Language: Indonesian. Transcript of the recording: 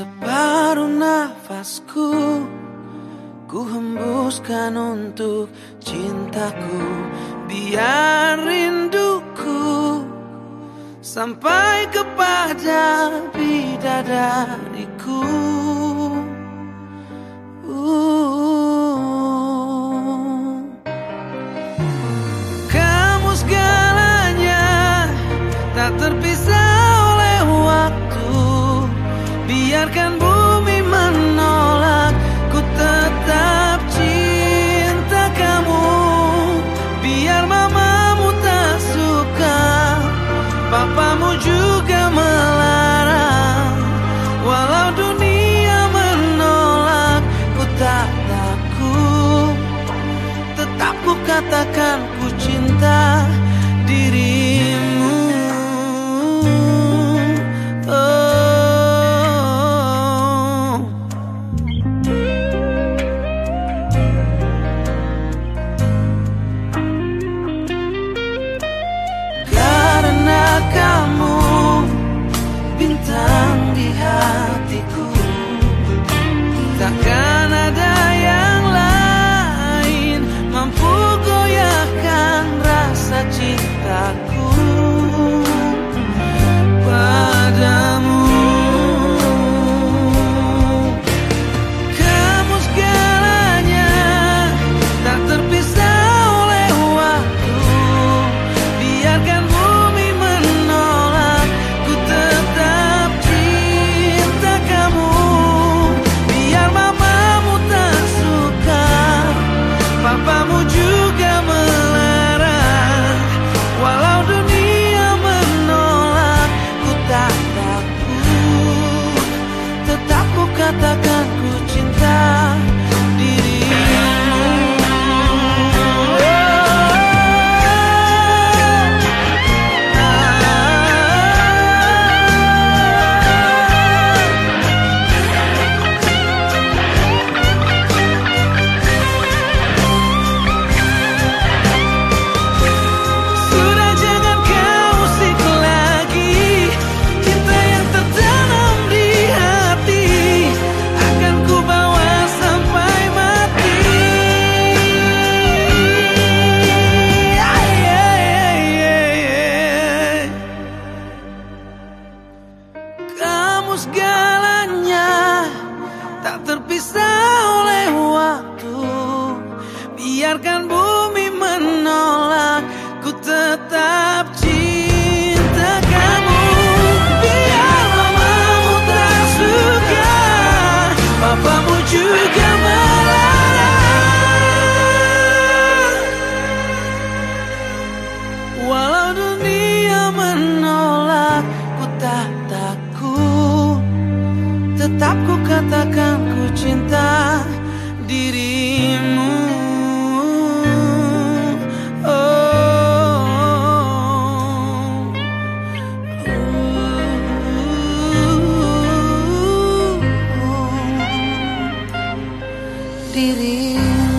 Separuh nafasku Ku hembuskan untuk cintaku. Biar rinduku Sampai kepada bidadariku. Uh. Kamu segalanya Tak terpisah. biarkan bu diri